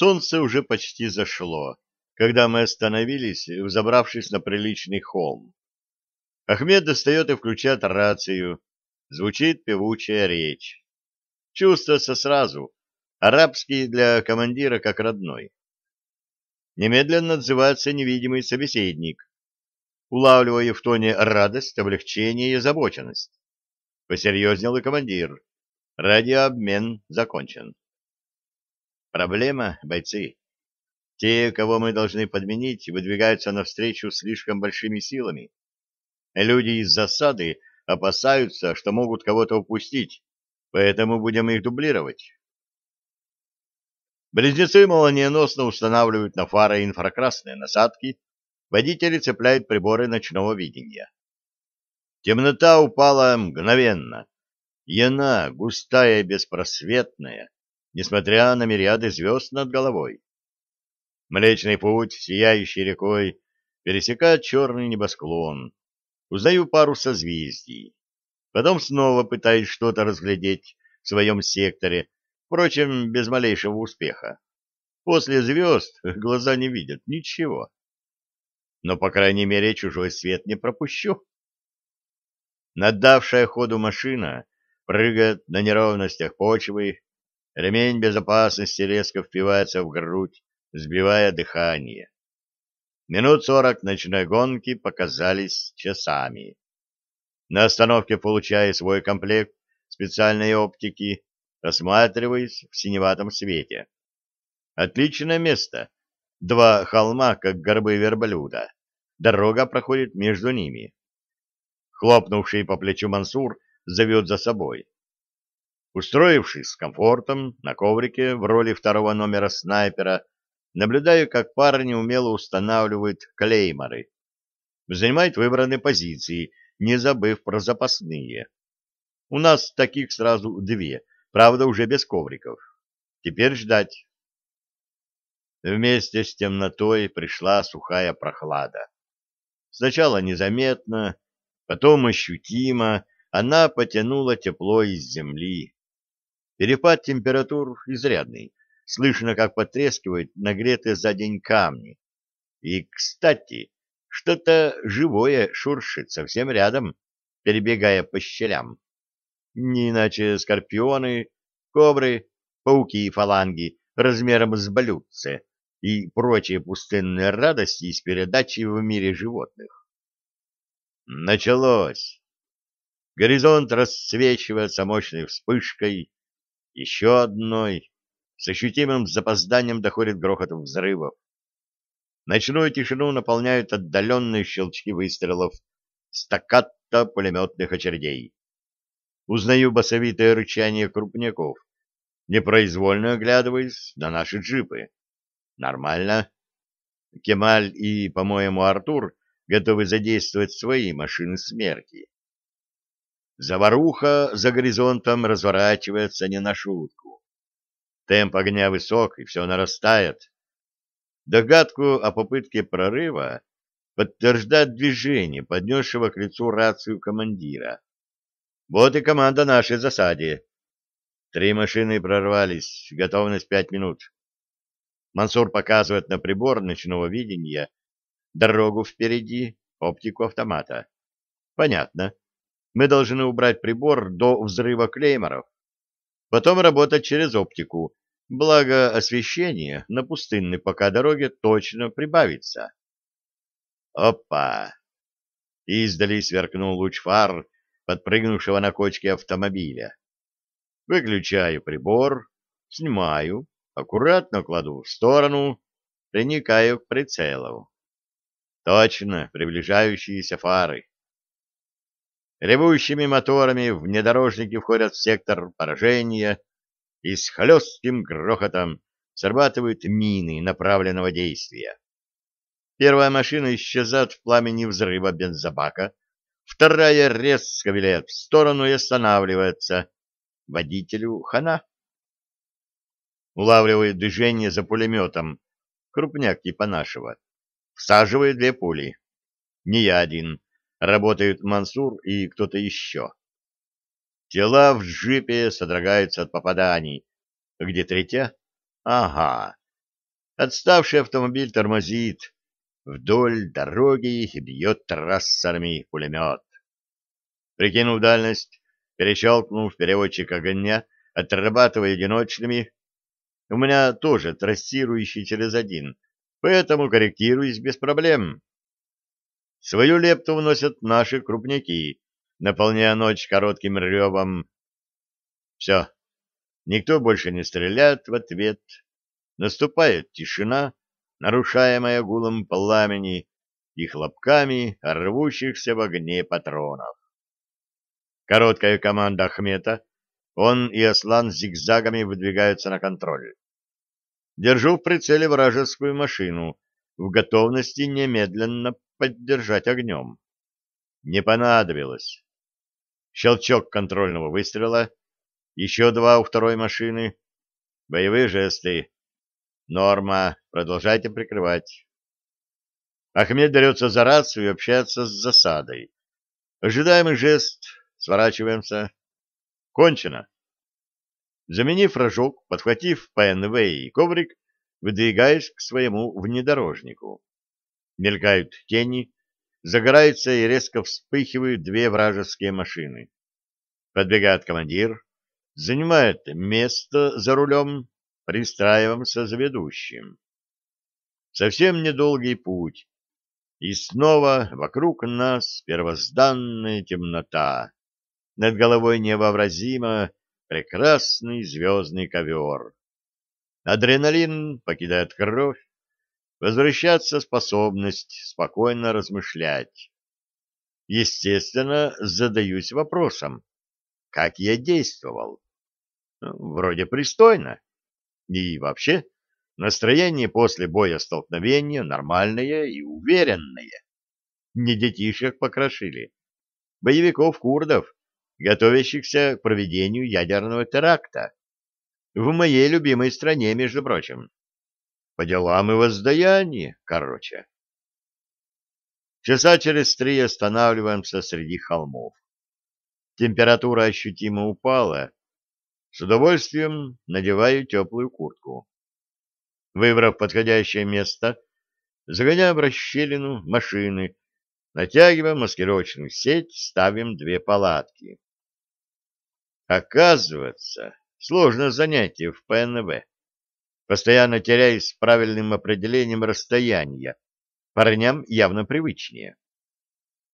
Солнце уже почти зашло, когда мы остановились, взобравшись на приличный холм. Ахмед достает и включает рацию. Звучит певучая речь. Чувствуется сразу. Арабский для командира как родной. Немедленно отзывается невидимый собеседник. Улавливая в тоне радость, облегчение и озабоченность. Посерьезнел и командир. Радиообмен закончен. Проблема, бойцы. Те, кого мы должны подменить, выдвигаются навстречу слишком большими силами. Люди из засады опасаются, что могут кого-то упустить, поэтому будем их дублировать. Близнецы молниеносно устанавливают на фары инфракрасные насадки, водители цепляют приборы ночного видения. Темнота упала мгновенно, и густая и беспросветная, несмотря на мириады звезд над головой. Млечный путь, сияющий рекой, пересекает черный небосклон. Узнаю пару созвездий. Потом снова пытаюсь что-то разглядеть в своем секторе, впрочем, без малейшего успеха. После звезд глаза не видят ничего. Но, по крайней мере, чужой свет не пропущу. Надавшая ходу машина прыгает на неровностях почвы, Ремень безопасности резко впивается в грудь, сбивая дыхание. Минут сорок ночной гонки показались часами. На остановке, получая свой комплект специальной оптики, осматриваясь в синеватом свете. Отличное место. Два холма, как горбы верблюда. Дорога проходит между ними. Хлопнувший по плечу Мансур зовет за собой. Устроившись с комфортом на коврике в роли второго номера снайпера, наблюдаю, как парни умело устанавливают клейморы. Занимают выбранные позиции, не забыв про запасные. У нас таких сразу две, правда, уже без ковриков. Теперь ждать. Вместе с темнотой пришла сухая прохлада. Сначала незаметно, потом ощутимо она потянула тепло из земли. Перепад температур изрядный. Слышно, как потрескивают нагретые за день камни. И, кстати, что-то живое шуршит совсем рядом, перебегая по щелям. Не иначе скорпионы, кобры, пауки и фаланги размером с блюдце и прочие пустынные радости из передачи в мире животных. Началось. Горизонт рассвечивается мощной вспышкой, еще одной. С ощутимым запозданием доходит грохот взрывов. Ночную тишину наполняют отдаленные щелчки выстрелов, стаккато пулеметных очередей. Узнаю басовитое рычание крупняков, непроизвольно оглядываясь на наши джипы. Нормально. Кемаль и, по-моему, Артур готовы задействовать свои машины смерти. Заваруха за горизонтом разворачивается не на шутку. Темп огня высок, и все нарастает. Догадку о попытке прорыва подтверждает движение, поднесшего к лицу рацию командира. Вот и команда нашей засаде. Три машины прорвались, готовность пять минут. Мансур показывает на прибор ночного видения дорогу впереди, оптику автомата. Понятно мы должны убрать прибор до взрыва клейморов, потом работать через оптику, благо освещение на пустынной пока дороге точно прибавится. Опа! Издали сверкнул луч фар, подпрыгнувшего на кочке автомобиля. Выключаю прибор, снимаю, аккуратно кладу в сторону, приникаю к прицелу. Точно, приближающиеся фары. Ревущими моторами внедорожники входят в сектор поражения и с хлестким грохотом срабатывают мины направленного действия. Первая машина исчезает в пламени взрыва бензобака, вторая резко виляет в сторону и останавливается. Водителю хана. Улавливает движение за пулеметом, крупняк типа нашего. Всаживает две пули. Не я один, Работают Мансур и кто-то еще. Тела в джипе содрогаются от попаданий. Где третья? Ага. Отставший автомобиль тормозит. Вдоль дороги бьет трассерами пулемет. Прикинув дальность, перещелкнув переводчик огня, отрабатывая одиночными, у меня тоже трассирующий через один, поэтому корректируюсь без проблем. Свою лепту вносят наши крупняки, наполняя ночь коротким ревом. Все, никто больше не стреляет в ответ. Наступает тишина, нарушаемая гулом пламени и хлопками рвущихся в огне патронов. Короткая команда Ахмета, он и Аслан зигзагами выдвигаются на контроль. Держу в прицеле вражескую машину, в готовности немедленно поддержать огнем. Не понадобилось. Щелчок контрольного выстрела, еще два у второй машины, боевые жесты. Норма, продолжайте прикрывать. Ахмед берется за рацию и общается с засадой. Ожидаемый жест, сворачиваемся. Кончено. Заменив рожок, подхватив ПНВ и коврик, выдвигаюсь к своему внедорожнику. Мелькают тени, загораются и резко вспыхивают две вражеские машины. Подбегает командир, занимает место за рулем, пристраиваемся за ведущим. Совсем недолгий путь, и снова вокруг нас первозданная темнота. Над головой невообразимо прекрасный звездный ковер. Адреналин покидает кровь, возвращается способность спокойно размышлять. Естественно, задаюсь вопросом, как я действовал. Ну, вроде пристойно. И вообще, настроение после боя столкновения нормальное и уверенное. Не детишек покрошили. Боевиков-курдов готовящихся к проведению ядерного теракта. В моей любимой стране, между прочим. По делам и воздаянию, короче. Часа через три останавливаемся среди холмов. Температура ощутимо упала. С удовольствием надеваю теплую куртку. Выбрав подходящее место, загоняем в расщелину машины, натягиваем маскировочную сеть, ставим две палатки. Оказывается, сложно занятие в ПНВ. Постоянно теряясь с правильным определением расстояния. Парням явно привычнее.